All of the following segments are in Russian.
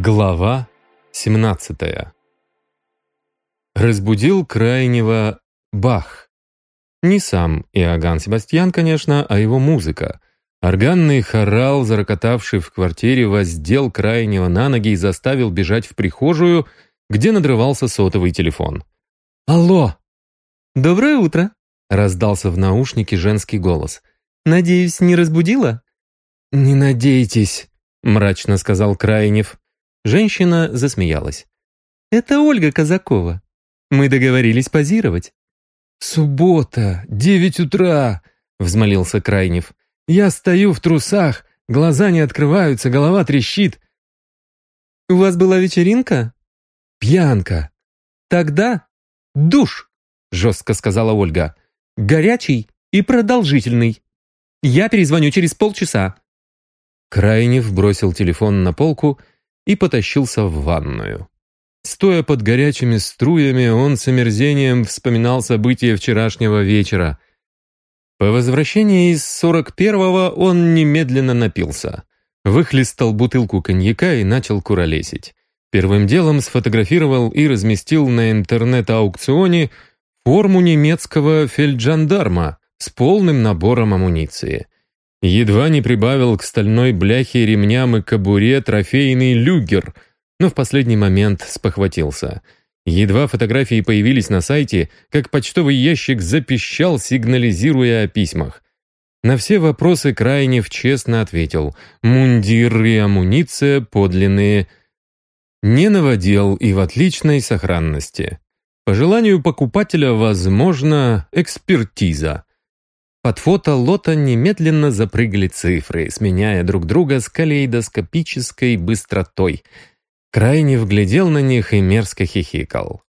Глава 17 Разбудил крайнего Бах. Не сам Иоганн Себастьян, конечно, а его музыка. Органный хорал, зарокотавший в квартире, воздел крайнего на ноги и заставил бежать в прихожую, где надрывался сотовый телефон. «Алло!» «Доброе утро!» — раздался в наушнике женский голос. «Надеюсь, не разбудила?» «Не надейтесь», — мрачно сказал Крайнев. Женщина засмеялась. «Это Ольга Казакова. Мы договорились позировать». «Суббота, девять утра», — взмолился Крайнев. «Я стою в трусах, глаза не открываются, голова трещит». «У вас была вечеринка?» «Пьянка». «Тогда душ», — жестко сказала Ольга. «Горячий и продолжительный. Я перезвоню через полчаса». Крайнев бросил телефон на полку и потащился в ванную. Стоя под горячими струями, он с омерзением вспоминал события вчерашнего вечера. По возвращении из 41-го он немедленно напился. Выхлестал бутылку коньяка и начал куролесить. Первым делом сфотографировал и разместил на интернет-аукционе форму немецкого фельджандарма с полным набором амуниции – Едва не прибавил к стальной бляхе ремням и кобуре трофейный люгер, но в последний момент спохватился. Едва фотографии появились на сайте, как почтовый ящик запищал, сигнализируя о письмах. На все вопросы Крайнев честно ответил. Мундир и амуниция подлинные. Не наводил и в отличной сохранности. По желанию покупателя, возможно, экспертиза. Под фото лота немедленно запрыгали цифры, сменяя друг друга с калейдоскопической быстротой. Крайне вглядел на них и мерзко хихикал.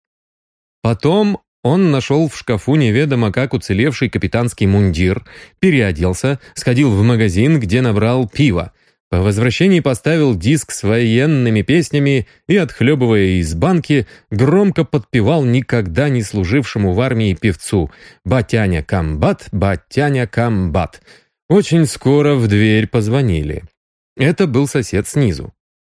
Потом он нашел в шкафу неведомо как уцелевший капитанский мундир, переоделся, сходил в магазин, где набрал пива, по возвращении поставил диск с военными песнями и, отхлебывая из банки, громко подпевал никогда не служившему в армии певцу «Батяня комбат, батяня комбат». Очень скоро в дверь позвонили. Это был сосед снизу.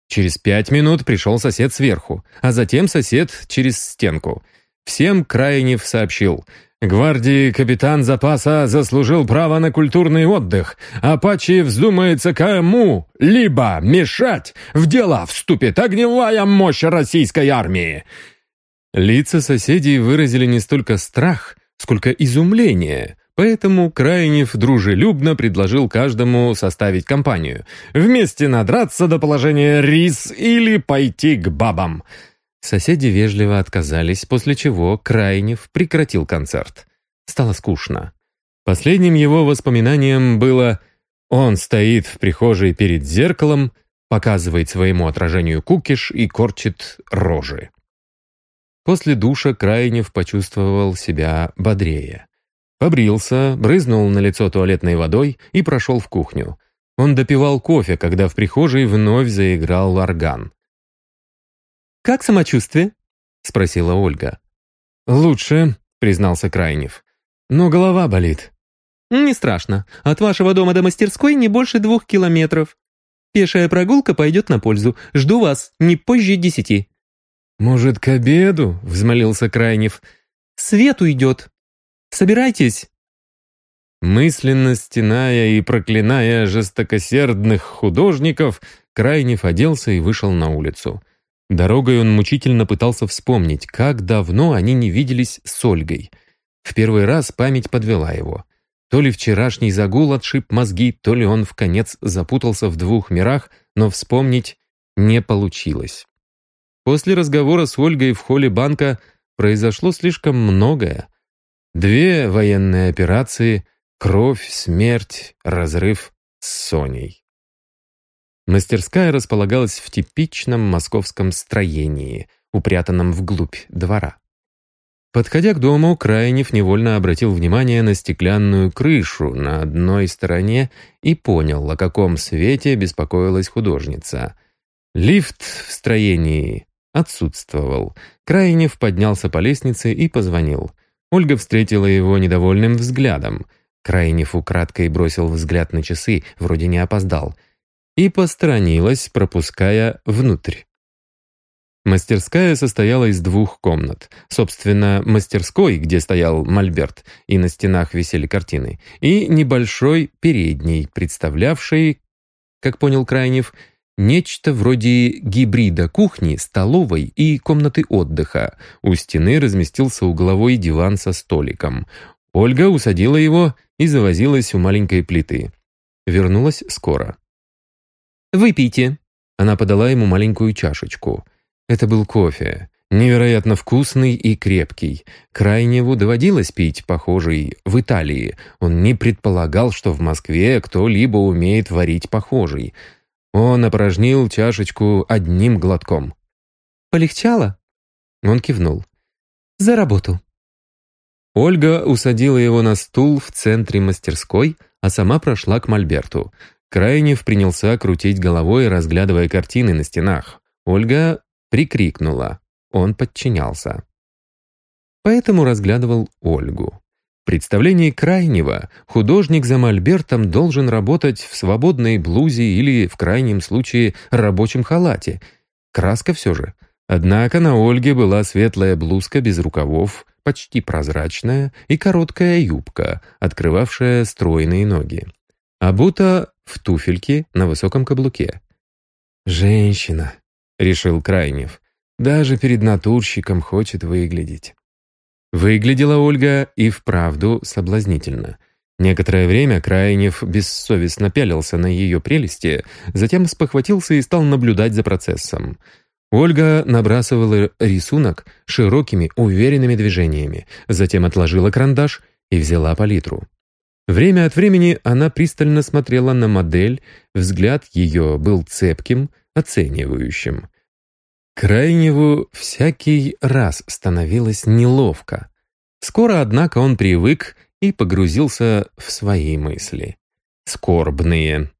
Через пять минут пришел сосед сверху, а затем сосед через стенку. Всем Крайнев сообщил – Гвардии капитан запаса заслужил право на культурный отдых. Апачи вздумается кому либо мешать, в дела вступит огневая мощь российской армии. Лица соседей выразили не столько страх, сколько изумление, поэтому Крайнев дружелюбно предложил каждому составить компанию. Вместе надраться до положения рис или пойти к бабам. Соседи вежливо отказались, после чего Крайнев прекратил концерт. Стало скучно. Последним его воспоминанием было «Он стоит в прихожей перед зеркалом, показывает своему отражению кукиш и корчит рожи». После душа Крайнев почувствовал себя бодрее. Побрился, брызнул на лицо туалетной водой и прошел в кухню. Он допивал кофе, когда в прихожей вновь заиграл орган. «Как самочувствие?» — спросила Ольга. «Лучше», — признался Крайнев. «Но голова болит». «Не страшно. От вашего дома до мастерской не больше двух километров. Пешая прогулка пойдет на пользу. Жду вас не позже десяти». «Может, к обеду?» — взмолился Крайнев. «Свет уйдет. Собирайтесь». Мысленно стеная и проклиная жестокосердных художников, Крайнев оделся и вышел на улицу. Дорогой он мучительно пытался вспомнить, как давно они не виделись с Ольгой. В первый раз память подвела его. То ли вчерашний загул отшиб мозги, то ли он в конец запутался в двух мирах, но вспомнить не получилось. После разговора с Ольгой в холле банка произошло слишком многое. Две военные операции, кровь, смерть, разрыв с Соней. Мастерская располагалась в типичном московском строении, упрятанном вглубь двора. Подходя к дому, Крайнев невольно обратил внимание на стеклянную крышу на одной стороне и понял, о каком свете беспокоилась художница. Лифт в строении отсутствовал. Крайнев поднялся по лестнице и позвонил. Ольга встретила его недовольным взглядом. Крайнев украдкой бросил взгляд на часы, вроде не опоздал — и посторонилась, пропуская внутрь. Мастерская состояла из двух комнат. Собственно, мастерской, где стоял мольберт, и на стенах висели картины, и небольшой передней, представлявшей, как понял Крайнев, нечто вроде гибрида кухни, столовой и комнаты отдыха. У стены разместился угловой диван со столиком. Ольга усадила его и завозилась у маленькой плиты. Вернулась скоро. «Выпейте». Она подала ему маленькую чашечку. Это был кофе. Невероятно вкусный и крепкий. Крайневу доводилось пить похожий в Италии. Он не предполагал, что в Москве кто-либо умеет варить похожий. Он опорожнил чашечку одним глотком. «Полегчало?» Он кивнул. «За работу». Ольга усадила его на стул в центре мастерской, а сама прошла к мольберту. Крайнев принялся крутить головой, разглядывая картины на стенах. Ольга прикрикнула. Он подчинялся. Поэтому разглядывал Ольгу. В представлении крайнего художник за мольбертом должен работать в свободной блузе или, в крайнем случае, рабочем халате. Краска все же. Однако на Ольге была светлая блузка без рукавов, почти прозрачная, и короткая юбка, открывавшая стройные ноги. Обута в туфельке на высоком каблуке. «Женщина», — решил Крайнев. «Даже перед натурщиком хочет выглядеть». Выглядела Ольга и вправду соблазнительно. Некоторое время Крайнев бессовестно пялился на ее прелести, затем спохватился и стал наблюдать за процессом. Ольга набрасывала рисунок широкими, уверенными движениями, затем отложила карандаш и взяла палитру. Время от времени она пристально смотрела на модель, взгляд ее был цепким, оценивающим. Крайневу всякий раз становилось неловко. Скоро, однако, он привык и погрузился в свои мысли. Скорбные,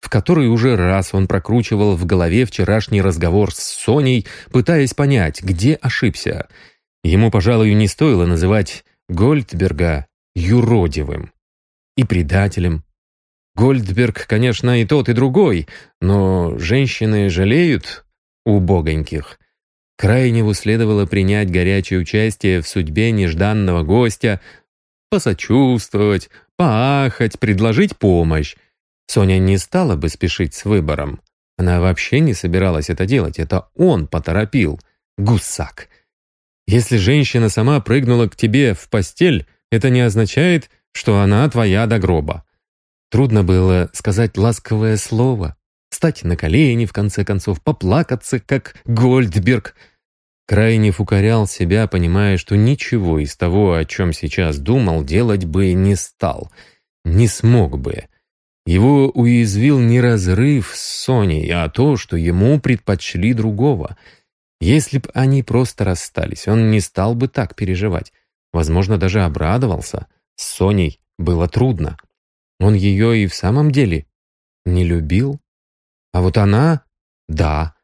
в который уже раз он прокручивал в голове вчерашний разговор с Соней, пытаясь понять, где ошибся. Ему, пожалуй, не стоило называть Гольдберга юродивым и предателем. Гольдберг, конечно, и тот, и другой, но женщины жалеют убогоньких. Крайневу следовало принять горячее участие в судьбе нежданного гостя, посочувствовать, поахать, предложить помощь. Соня не стала бы спешить с выбором. Она вообще не собиралась это делать, это он поторопил. Гусак. Если женщина сама прыгнула к тебе в постель, это не означает, что она твоя до гроба. Трудно было сказать ласковое слово, стать на колени, в конце концов, поплакаться, как Гольдберг. Крайнев укорял себя, понимая, что ничего из того, о чем сейчас думал, делать бы не стал. Не смог бы. Его уязвил не разрыв с Соней, а то, что ему предпочли другого. Если б они просто расстались, он не стал бы так переживать. Возможно, даже обрадовался. С Соней было трудно. Он ее и в самом деле не любил. А вот она — да.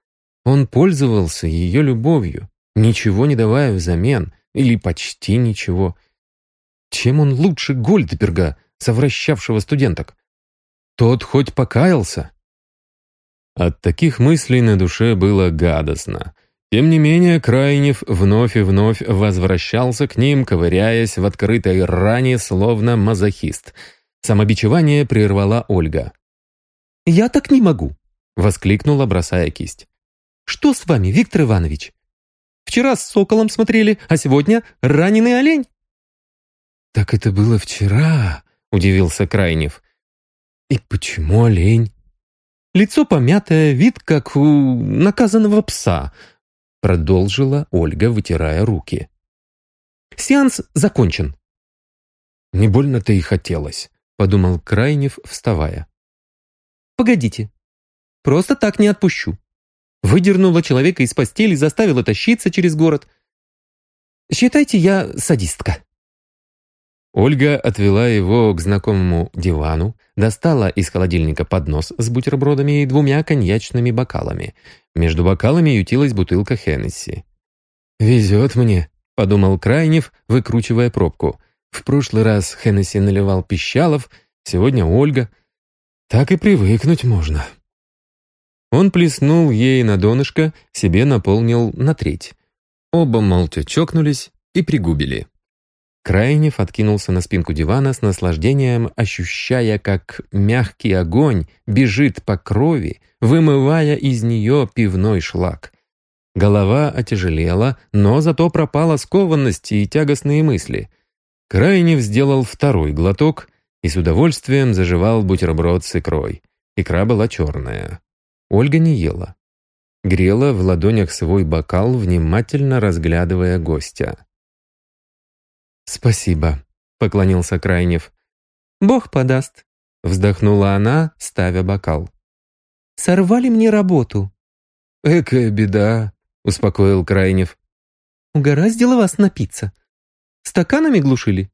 Он пользовался ее любовью, ничего не давая взамен, или почти ничего. Чем он лучше Гольдберга, совращавшего студенток? Тот хоть покаялся. От таких мыслей на душе было гадостно. Тем не менее, Крайнев вновь и вновь возвращался к ним, ковыряясь в открытой ране, словно мазохист. Самобичевание прервала Ольга. «Я так не могу», — воскликнула, бросая кисть. «Что с вами, Виктор Иванович? Вчера с соколом смотрели, а сегодня раненый олень». «Так это было вчера», — удивился Крайнев. «И почему олень?» «Лицо помятое, вид как у наказанного пса», продолжила Ольга, вытирая руки. «Сеанс закончен». «Не больно-то и хотелось», — подумал Крайнев, вставая. «Погодите. Просто так не отпущу». Выдернула человека из постели, заставила тащиться через город. «Считайте, я садистка». Ольга отвела его к знакомому дивану, достала из холодильника поднос с бутербродами и двумя коньячными бокалами. Между бокалами ютилась бутылка Хеннесси. «Везет мне», — подумал Крайнев, выкручивая пробку. В прошлый раз Хеннесси наливал Пищалов, сегодня Ольга. Так и привыкнуть можно. Он плеснул ей на донышко, себе наполнил на треть. Оба молча чокнулись и пригубили. Крайнев откинулся на спинку дивана с наслаждением, ощущая, как мягкий огонь бежит по крови, вымывая из нее пивной шлак. Голова отяжелела, но зато пропала скованность и тягостные мысли. Крайнев сделал второй глоток и с удовольствием заживал бутерброд с икрой. Икра была черная. Ольга не ела. Грела в ладонях свой бокал, внимательно разглядывая гостя. «Спасибо», — поклонился Крайнев. «Бог подаст», — вздохнула она, ставя бокал. «Сорвали мне работу». «Экая беда», — успокоил Крайнев. «Угораздило вас напиться. Стаканами глушили?»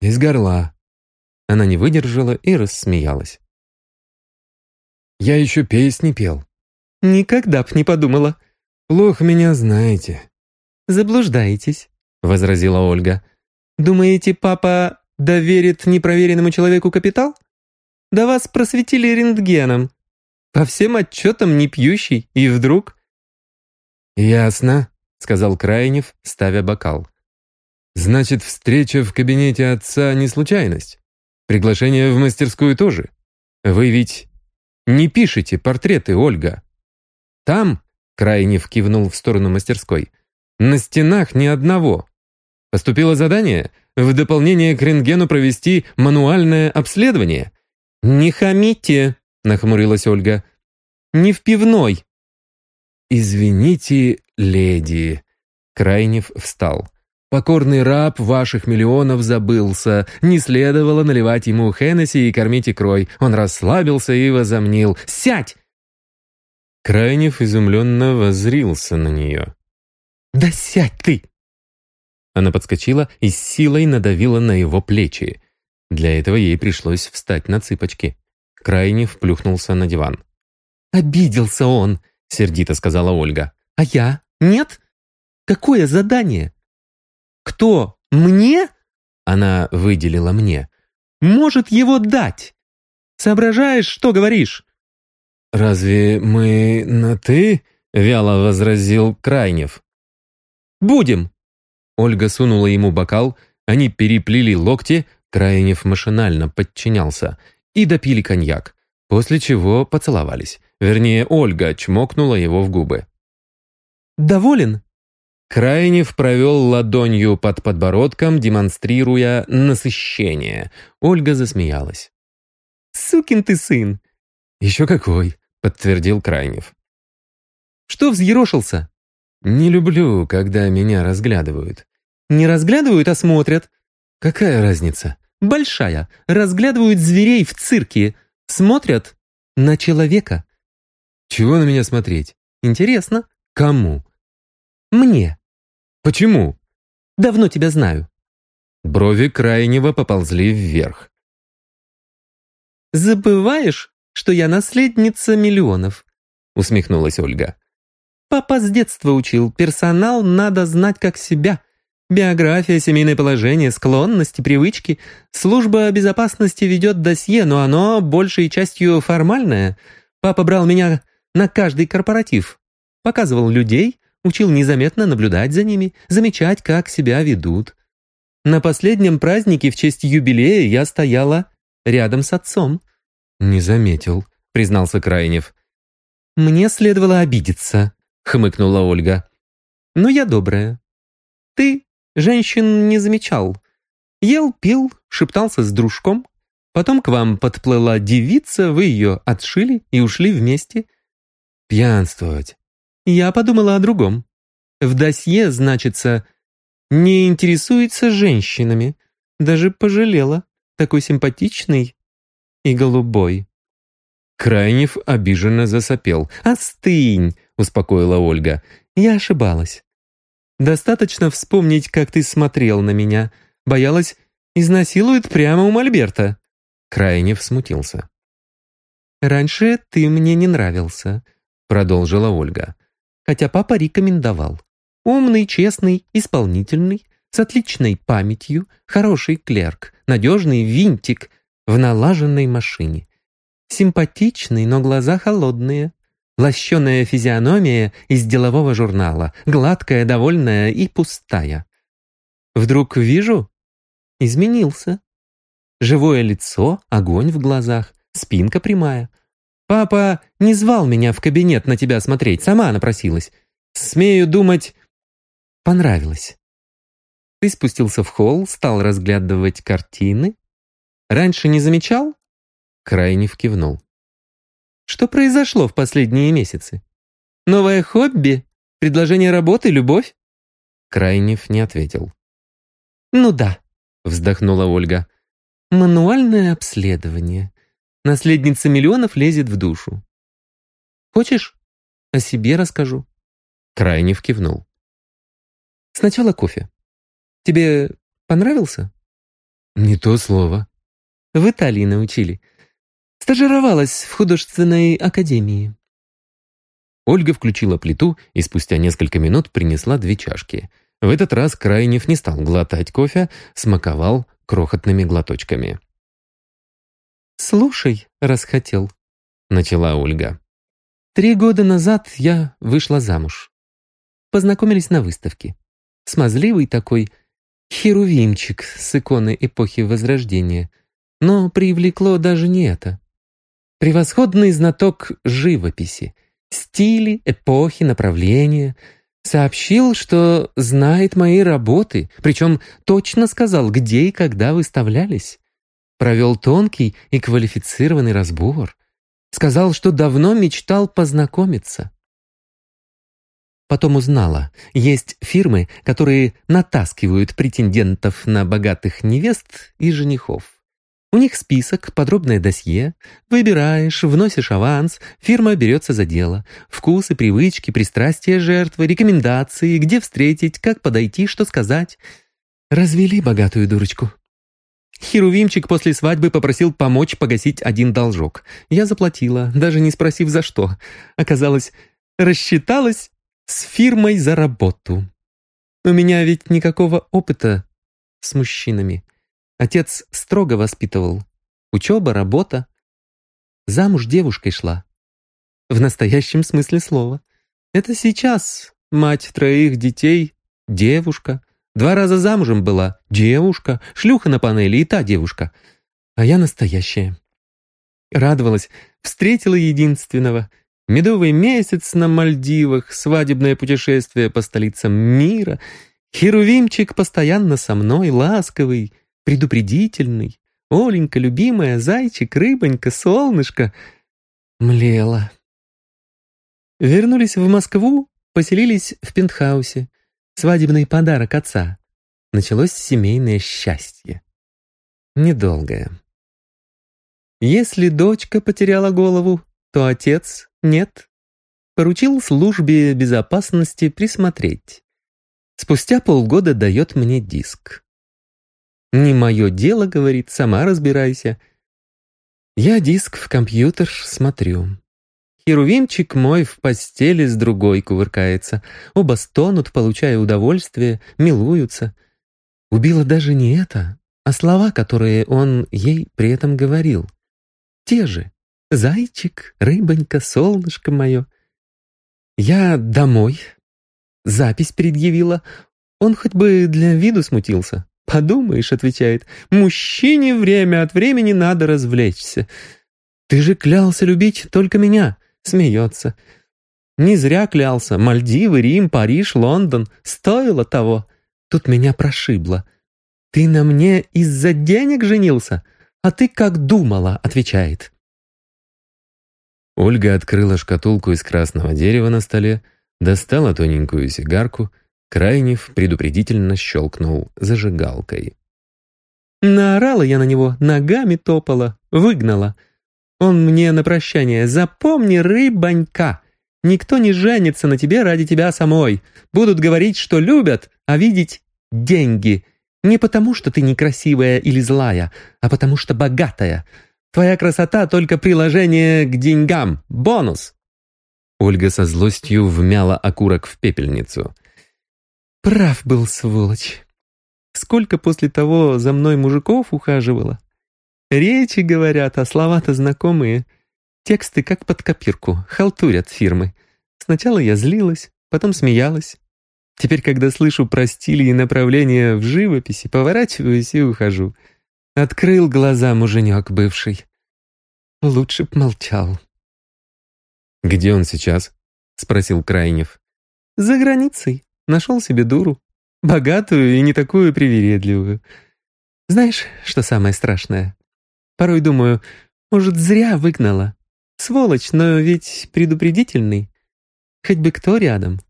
«Из горла». Она не выдержала и рассмеялась. «Я еще песни пел». «Никогда б не подумала». «Плохо меня знаете». «Заблуждаетесь», — возразила Ольга. Думаете, папа доверит непроверенному человеку капитал? Да вас просветили рентгеном. По всем отчетам не пьющий, и вдруг... «Ясно», — сказал Крайнев, ставя бокал. «Значит, встреча в кабинете отца не случайность? Приглашение в мастерскую тоже? Вы ведь не пишете портреты, Ольга?» «Там», — Крайнев кивнул в сторону мастерской, «на стенах ни одного. Поступило задание в дополнение к рентгену провести мануальное обследование. «Не хамите», — нахмурилась Ольга. «Не в пивной». «Извините, леди», — Крайнев встал. «Покорный раб ваших миллионов забылся. Не следовало наливать ему Хеннесси и кормить икрой. Он расслабился и возомнил. Сядь!» Крайнев изумленно воззрился на нее. «Да сядь ты!» Она подскочила и с силой надавила на его плечи. Для этого ей пришлось встать на цыпочки. Крайне вплюхнулся на диван. «Обиделся он», — сердито сказала Ольга. «А я? Нет? Какое задание?» «Кто? Мне?» Она выделила мне. «Может его дать? Соображаешь, что говоришь?» «Разве мы на «ты»?» — вяло возразил Крайнев. «Будем», Ольга сунула ему бокал, они переплели локти, Крайнев машинально подчинялся, и допили коньяк, после чего поцеловались. Вернее, Ольга чмокнула его в губы. «Доволен?» Крайнев провел ладонью под подбородком, демонстрируя насыщение. Ольга засмеялась. «Сукин ты сын!» «Еще какой!» — подтвердил Крайнев. «Что взъерошился?» «Не люблю, когда меня разглядывают». «Не разглядывают, а смотрят». «Какая разница?» «Большая. Разглядывают зверей в цирке. Смотрят на человека». «Чего на меня смотреть?» «Интересно». «Кому?» «Мне». «Почему?» «Давно тебя знаю». Брови крайнего поползли вверх. «Забываешь, что я наследница миллионов?» усмехнулась Ольга. Папа с детства учил, персонал надо знать как себя. Биография, семейное положение, склонности, привычки. Служба безопасности ведет досье, но оно большей частью формальное. Папа брал меня на каждый корпоратив. Показывал людей, учил незаметно наблюдать за ними, замечать, как себя ведут. На последнем празднике в честь юбилея я стояла рядом с отцом. «Не заметил», — признался Крайнев. «Мне следовало обидеться», — хмыкнула Ольга. «Но я добрая. Ты женщин не замечал. Ел, пил, шептался с дружком. Потом к вам подплыла девица, вы ее отшили и ушли вместе. Пьянствовать. Я подумала о другом. В досье значится «не интересуется женщинами». Даже пожалела. Такой симпатичный и голубой. Крайнев обиженно засопел. «Остынь!» — успокоила Ольга. «Я ошибалась. Достаточно вспомнить, как ты смотрел на меня. Боялась, изнасилуют прямо у Мольберта». Крайнев смутился. «Раньше ты мне не нравился», — продолжила Ольга. «Хотя папа рекомендовал. Умный, честный, исполнительный, с отличной памятью, хороший клерк, надежный винтик в налаженной машине. Симпатичный, но глаза холодные. Лощеная физиономия из делового журнала, гладкая, довольная и пустая. Вдруг вижу, изменился. Живое лицо, огонь в глазах, спинка прямая. Папа не звал меня в кабинет на тебя смотреть, сама напросилась. Смею думать, понравилось. Ты спустился в холл, стал разглядывать картины. Раньше не замечал? Крайнев кивнул. Что произошло в последние месяцы? Новое хобби? Предложение работы? Любовь?» Крайнев не ответил. «Ну да», — вздохнула Ольга. «Мануальное обследование. Наследница миллионов лезет в душу. Хочешь, о себе расскажу?» Крайнев кивнул. «Сначала кофе. Тебе понравился?» «Не то слово». «В Италии научили. Стажировалась в художественной академии». Ольга включила плиту и спустя несколько минут принесла две чашки. В этот раз Крайнев не стал глотать кофе, смаковал крохотными глоточками. «Слушай, раз хотел», — начала Ольга. «Три года назад я вышла замуж. Познакомились на выставке. Смазливый такой херувимчик с иконы эпохи Возрождения. Но привлекло даже не это. Превосходный знаток живописи, стили, эпохи, направления. Сообщил, что знает мои работы, причем точно сказал, где и когда выставлялись. Провел тонкий и квалифицированный разбор. Сказал, что давно мечтал познакомиться. Потом узнала, есть фирмы, которые натаскивают претендентов на богатых невест и женихов. У них список, подробное досье. Выбираешь, вносишь аванс, фирма берется за дело. Вкусы, привычки, пристрастия жертвы, рекомендации, где встретить, как подойти, что сказать. Развели богатую дурочку. Херувимчик после свадьбы попросил помочь погасить один должок. Я заплатила, даже не спросив за что. Оказалось, рассчиталась с фирмой за работу. У меня ведь никакого опыта с мужчинами. Отец строго воспитывал. Учеба, работа. Замуж девушкой шла. В настоящем смысле слова. Это сейчас мать троих детей, девушка. Два раза замужем была, девушка. Шлюха на панели и та девушка. А я настоящая. Радовалась, встретила единственного. Медовый месяц на Мальдивах, свадебное путешествие по столицам мира. Херувимчик постоянно со мной, ласковый, предупредительный. Оленька, любимая, зайчик, рыбонька, солнышко. Млела. Вернулись в Москву, поселились в пентхаусе. Свадебный подарок отца. Началось семейное счастье. Недолгое. Если дочка потеряла голову, то отец нет. Поручил службе безопасности присмотреть. Спустя полгода дает мне диск. «Не мое дело», — говорит, — «сама разбирайся». Я диск в компьютер смотрю. Херувимчик мой в постели с другой кувыркается. Оба стонут, получая удовольствие, милуются. Убило даже не это, а слова, которые он ей при этом говорил. Те же. «Зайчик, рыбонька, солнышко мое». Я домой. Запись предъявила. Он хоть бы для виду смутился. «Подумаешь», — отвечает, — «мужчине время от времени надо развлечься». «Ты же клялся любить только меня», — смеется. «Не зря клялся. Мальдивы, Рим, Париж, Лондон. Стоило того. Тут меня прошибло. Ты на мне из-за денег женился? А ты как думала», — отвечает. Ольга открыла шкатулку из красного дерева на столе, достала тоненькую сигарку — Крайнев предупредительно щелкнул зажигалкой. Наорала я на него, ногами топала, выгнала. Он мне на прощание «Запомни, рыбонька, никто не женится на тебе ради тебя самой. Будут говорить, что любят, а видеть — деньги. Не потому, что ты некрасивая или злая, а потому что богатая. Твоя красота — только приложение к деньгам, бонус». Ольга со злостью вмяла окурок в пепельницу. Прав был, сволочь. Сколько после того за мной мужиков ухаживало. Речи говорят, а слова-то знакомые. Тексты как под копирку, халтурят фирмы. Сначала я злилась, потом смеялась. Теперь, когда слышу про стили и направления в живописи, поворачиваюсь и ухожу. Открыл глаза муженек бывший. Лучше б молчал. «Где он сейчас?» — спросил Крайнев. «За границей. Нашел себе дуру. Богатую и не такую привередливую. Знаешь, что самое страшное? Порой думаю, может, зря выгнала. Сволочь, но ведь предупредительный. Хоть бы кто рядом.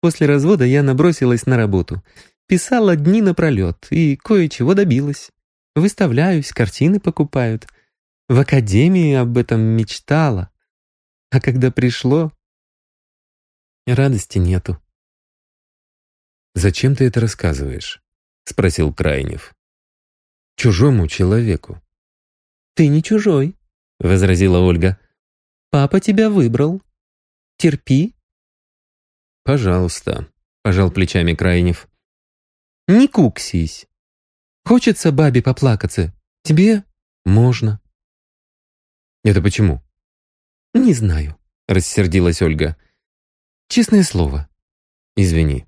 После развода я набросилась на работу. Писала дни напролет и кое-чего добилась. Выставляюсь, картины покупают. В академии об этом мечтала. А когда пришло, радости нету. «Зачем ты это рассказываешь?» — спросил Крайнев. «Чужому человеку». «Ты не чужой», — возразила Ольга. «Папа тебя выбрал. Терпи». «Пожалуйста», — пожал плечами Крайнев. «Не куксись. Хочется бабе поплакаться. Тебе можно». «Это почему?» «Не знаю», — рассердилась Ольга. «Честное слово». «Извини».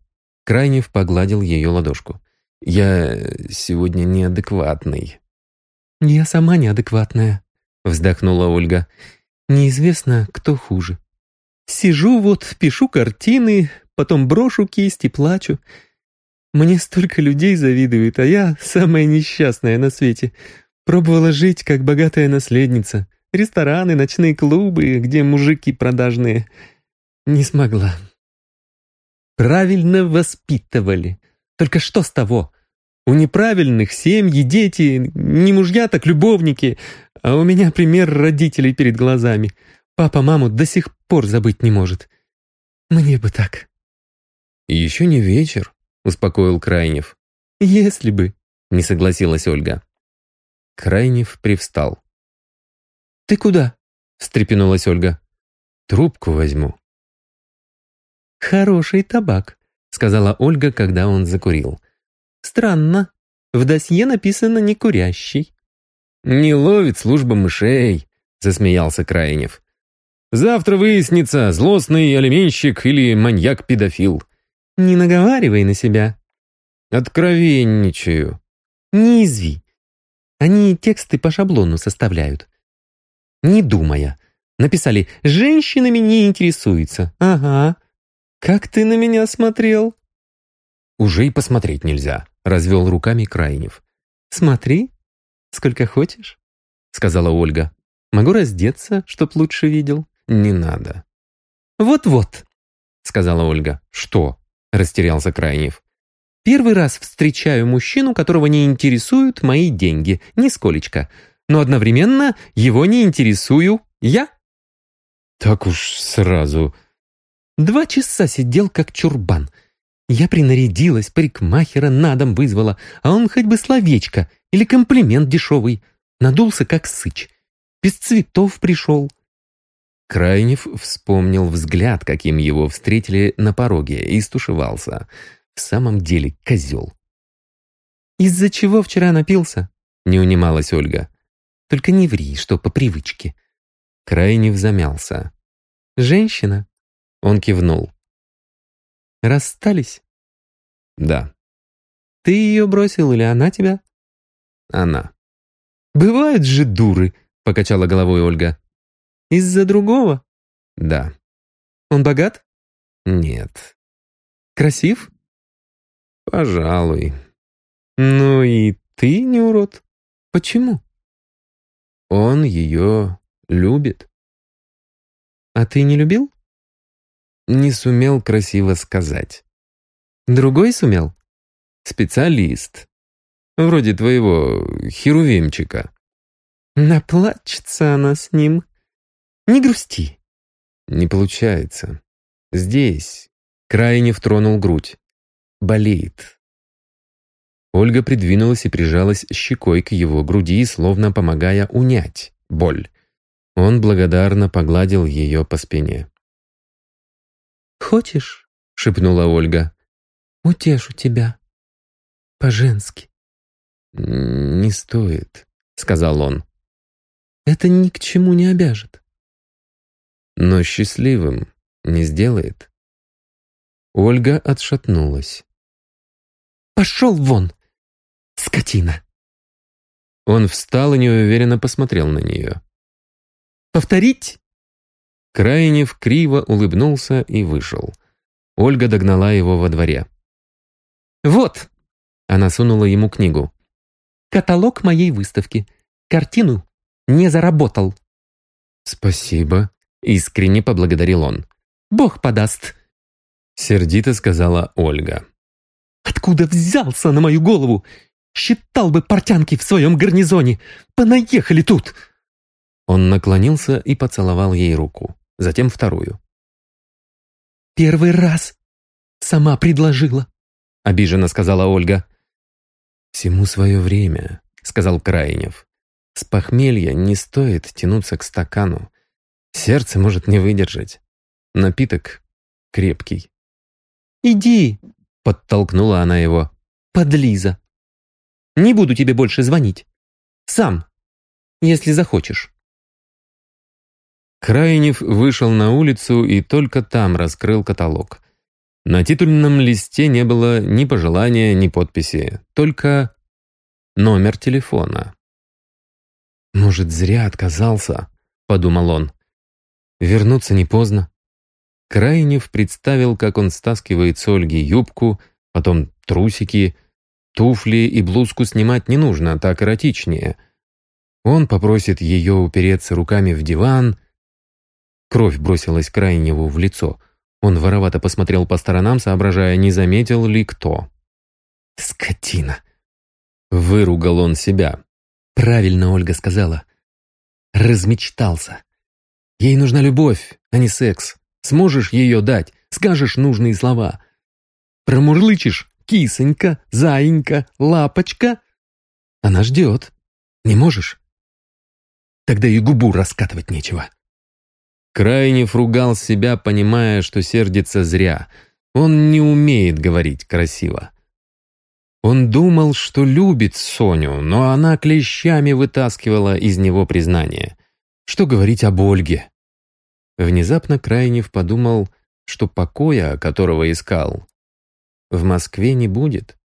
Крайнев погладил ее ладошку. «Я сегодня неадекватный». «Я сама неадекватная», — вздохнула Ольга. «Неизвестно, кто хуже. Сижу вот, пишу картины, потом брошу кисть и плачу. Мне столько людей завидуют, а я самая несчастная на свете. Пробовала жить, как богатая наследница. Рестораны, ночные клубы, где мужики продажные. Не смогла. Правильно воспитывали. Только что с того? У неправильных семьи, дети, не мужья, так любовники. А у меня пример родителей перед глазами. Папа маму до сих пор забыть не может. Мне бы так. «Еще не вечер», — успокоил Крайнев. «Если бы», — не согласилась Ольга. Крайнев привстал. «Ты куда?» — встрепенулась Ольга. «Трубку возьму». «Хороший табак», — сказала Ольга, когда он закурил. «Странно. В досье написано «не курящий». «Не ловит служба мышей», — засмеялся Крайнев. «Завтра выяснится, злостный алименщик или маньяк-педофил». «Не наговаривай на себя». «Откровенничаю». «Не изви. Они тексты по шаблону составляют. Не думая. Написали «женщинами не интересуется». Ага. «Как ты на меня смотрел?» «Уже и посмотреть нельзя», — развел руками Крайнев. «Смотри, сколько хочешь», — сказала Ольга. «Могу раздеться, чтоб лучше видел». «Не надо». «Вот-вот», — сказала Ольга. «Что?» — растерялся Крайнев. «Первый раз встречаю мужчину, которого не интересуют мои деньги, нисколечко, но одновременно его не интересую я». «Так уж сразу», Два часа сидел как чурбан. Я принарядилась, парикмахера на дом вызвала, а он хоть бы словечко или комплимент дешевый. Надулся как сыч. Без цветов пришел. Крайнев вспомнил взгляд, каким его встретили на пороге, и стушевался. В самом деле козел. «Из-за чего вчера напился?» — не унималась Ольга. «Только не ври, что по привычке». Крайнев замялся. «Женщина?» Он кивнул. «Расстались?» «Да». «Ты ее бросил или она тебя?» «Она». «Бывают же дуры», — покачала головой Ольга. «Из-за другого?» «Да». «Он богат?» «Нет». «Красив?» «Пожалуй». «Ну и ты не урод. Почему?» «Он ее любит». «А ты не любил?» Не сумел красиво сказать. Другой сумел? Специалист. Вроде твоего херувимчика. Наплачется она с ним. Не грусти. Не получается. Здесь. Крайне втронул грудь. Болеет. Ольга придвинулась и прижалась щекой к его груди, словно помогая унять боль. Он благодарно погладил ее по спине. «Хочешь?» — шепнула Ольга. «Утешу тебя. По-женски». «Не стоит», — сказал он. «Это ни к чему не обяжет». но счастливым не сделает. Ольга отшатнулась. «Пошел вон, скотина!» Он встал и неуверенно посмотрел на нее. «Повторить?» Крайнев криво улыбнулся и вышел. Ольга догнала его во дворе. «Вот!» Она сунула ему книгу. «Каталог моей выставки. Картину не заработал». «Спасибо», — искренне поблагодарил он. «Бог подаст», — сердито сказала Ольга. «Откуда взялся на мою голову? Считал бы портянки в своем гарнизоне. Понаехали тут!» Он наклонился и поцеловал ей руку, затем вторую. «Первый раз сама предложила», — обиженно сказала Ольга. «Всему свое время», — сказал Крайнев. «С похмелья не стоит тянуться к стакану. Сердце может не выдержать. Напиток крепкий». «Иди», — подтолкнула она его. «Подлиза. Не буду тебе больше звонить. Сам, если захочешь». Крайнев вышел на улицу и только там раскрыл каталог. На титульном листе не было ни пожелания, ни подписи, только номер телефона. «Может, зря отказался», — подумал он. «Вернуться не поздно». Крайнев представил, как он стаскивает с Ольги юбку, потом трусики, туфли и блузку снимать не нужно, так эротичнее. Он попросит ее упереться руками в диван. Кровь бросилась Крайневу в лицо — он воровато посмотрел по сторонам, соображая, не заметил ли кто. «Скотина!» Выругал он себя. Правильно Ольга сказала. Размечтался. Ей нужна любовь, а не секс. Сможешь ее дать, скажешь нужные слова. Промурлычешь «кисонька», «заинька», «лапочка». Она ждет. Не можешь? Тогда и губу раскатывать нечего. Крайнев ругал себя, понимая, что сердится зря. Он не умеет говорить красиво. Он думал, что любит Соню, но она клещами вытаскивала из него признание. Что говорить об Ольге? Внезапно Крайнев подумал, что покоя, которого искал, в Москве не будет.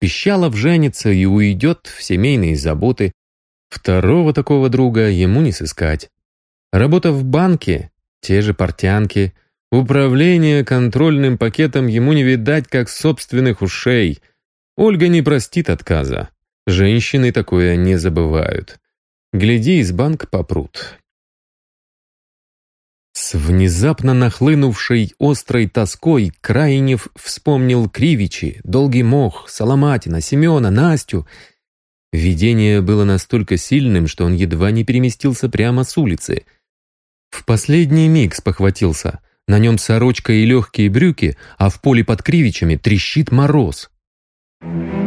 Пищалов женится и уйдет в семейные заботы. Второго такого друга ему не сыскать. Работа в банке те же портянки. Управление контрольным пакетом ему не видать, как собственных ушей. Ольга не простит отказа. Женщины такое не забывают. Гляди, из банка попрут. С внезапно нахлынувшей острой тоской Крайнев вспомнил Кривичи, Долгий Мох, Соломатина, Семена, Настю. Видение было настолько сильным, что он едва не переместился прямо с улицы — в последний миг спохватился. На нем сорочка и легкие брюки, а в поле под кривичами трещит мороз. Thank you.